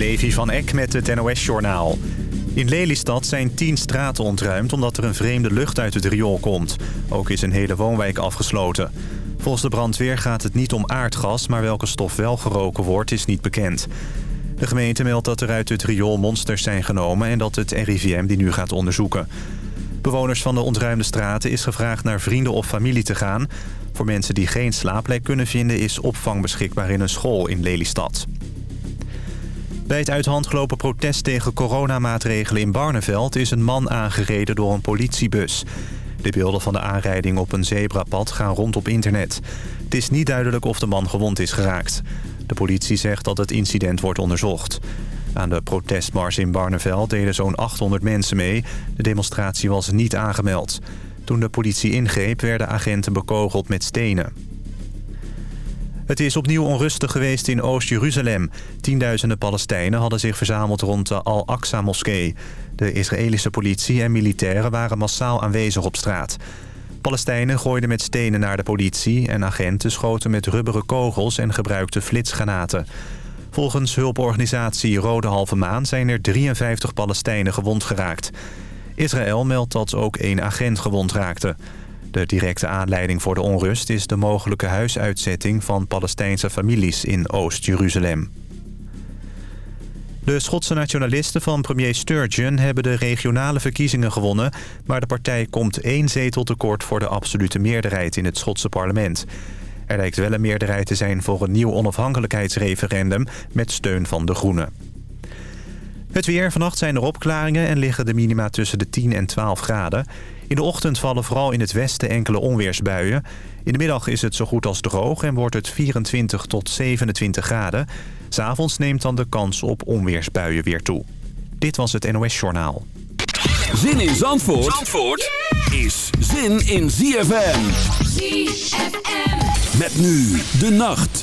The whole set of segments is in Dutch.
Levi van Eck met het NOS-journaal. In Lelystad zijn tien straten ontruimd omdat er een vreemde lucht uit het riool komt. Ook is een hele woonwijk afgesloten. Volgens de brandweer gaat het niet om aardgas, maar welke stof wel geroken wordt is niet bekend. De gemeente meldt dat er uit het riool monsters zijn genomen en dat het RIVM die nu gaat onderzoeken. Bewoners van de ontruimde straten is gevraagd naar vrienden of familie te gaan. Voor mensen die geen slaapplek kunnen vinden is opvang beschikbaar in een school in Lelystad. Bij het uit protest tegen coronamaatregelen in Barneveld... is een man aangereden door een politiebus. De beelden van de aanrijding op een zebrapad gaan rond op internet. Het is niet duidelijk of de man gewond is geraakt. De politie zegt dat het incident wordt onderzocht. Aan de protestmars in Barneveld deden zo'n 800 mensen mee. De demonstratie was niet aangemeld. Toen de politie ingreep werden agenten bekogeld met stenen. Het is opnieuw onrustig geweest in Oost-Jeruzalem. Tienduizenden Palestijnen hadden zich verzameld rond de Al-Aqsa-moskee. De Israëlische politie en militairen waren massaal aanwezig op straat. Palestijnen gooiden met stenen naar de politie... en agenten schoten met rubberen kogels en gebruikten flitsgranaten. Volgens hulporganisatie Rode Halve Maan zijn er 53 Palestijnen gewond geraakt. Israël meldt dat ook één agent gewond raakte. De directe aanleiding voor de onrust is de mogelijke huisuitzetting van Palestijnse families in Oost-Jeruzalem. De Schotse nationalisten van premier Sturgeon hebben de regionale verkiezingen gewonnen... maar de partij komt één zetel tekort voor de absolute meerderheid in het Schotse parlement. Er lijkt wel een meerderheid te zijn voor een nieuw onafhankelijkheidsreferendum met steun van de Groenen. Het weer. Vannacht zijn er opklaringen en liggen de minima tussen de 10 en 12 graden. In de ochtend vallen vooral in het westen enkele onweersbuien. In de middag is het zo goed als droog en wordt het 24 tot 27 graden. S'avonds neemt dan de kans op onweersbuien weer toe. Dit was het NOS Journaal. Zin in Zandvoort, Zandvoort is zin in ZFM. ZFM. Met nu de nacht.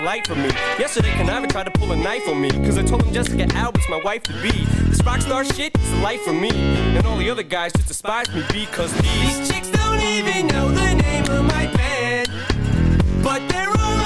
light for me. Yesterday, Canava tried to pull a knife on me. Cause I told him Jessica Albert's my wife to be. This rock star shit is a life for me. And all the other guys just despise me because these, these chicks don't even know the name of my band. But they're all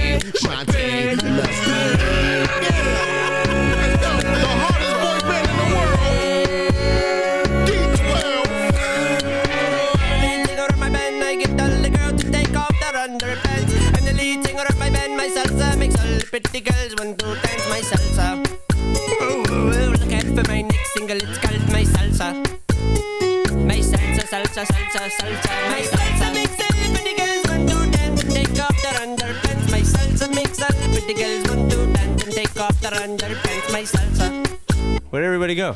pretty girls want to dance my salsa. Ooh, ooh, look out for my next single, it's called my salsa. My salsa, salsa, salsa, salsa, my salsa makes all pretty girls want to dance and take off their underpants. My salsa makes all pretty girls want to dance and take off their underpants. My salsa. Where'd everybody go?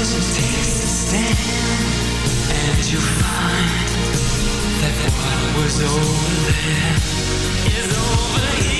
illusion takes a stand, and you find that what was over there is over here.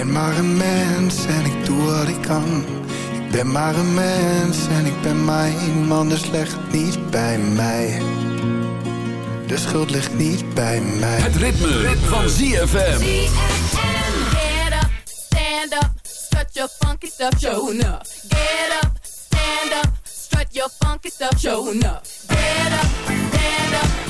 Ik ben maar een mens en ik doe wat ik kan. Ik ben maar een mens en ik ben maar iemand, dus leg het niet bij mij. De schuld ligt niet bij mij. Het ritme, van ZFM. Get up, stand up, strut your funky stuff, show enough. Get up, stand up, strut your funky stuff, show enough. Get up, stand up,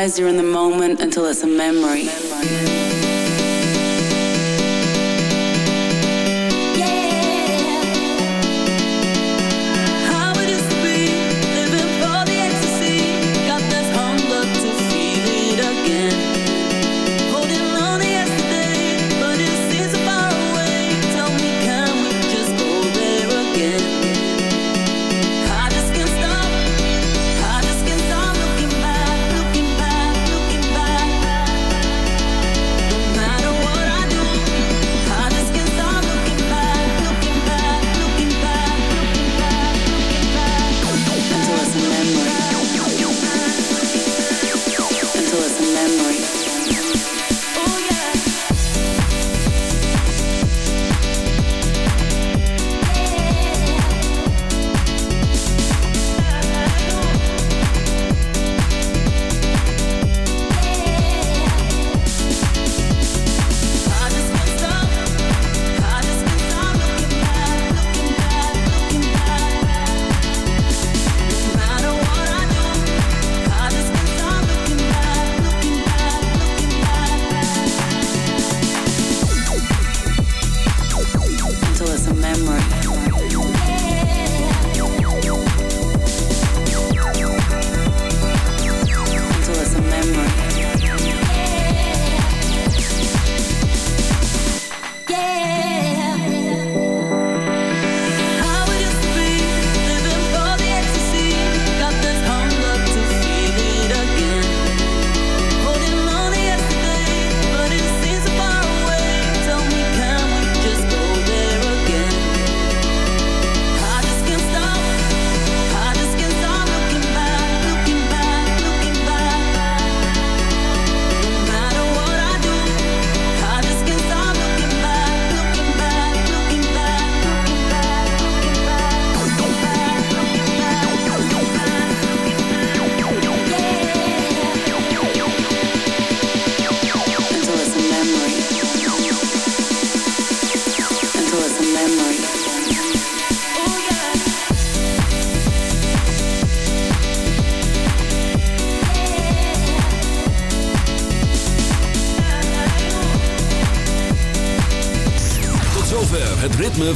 realize you're in the moment until it's a memory. memory.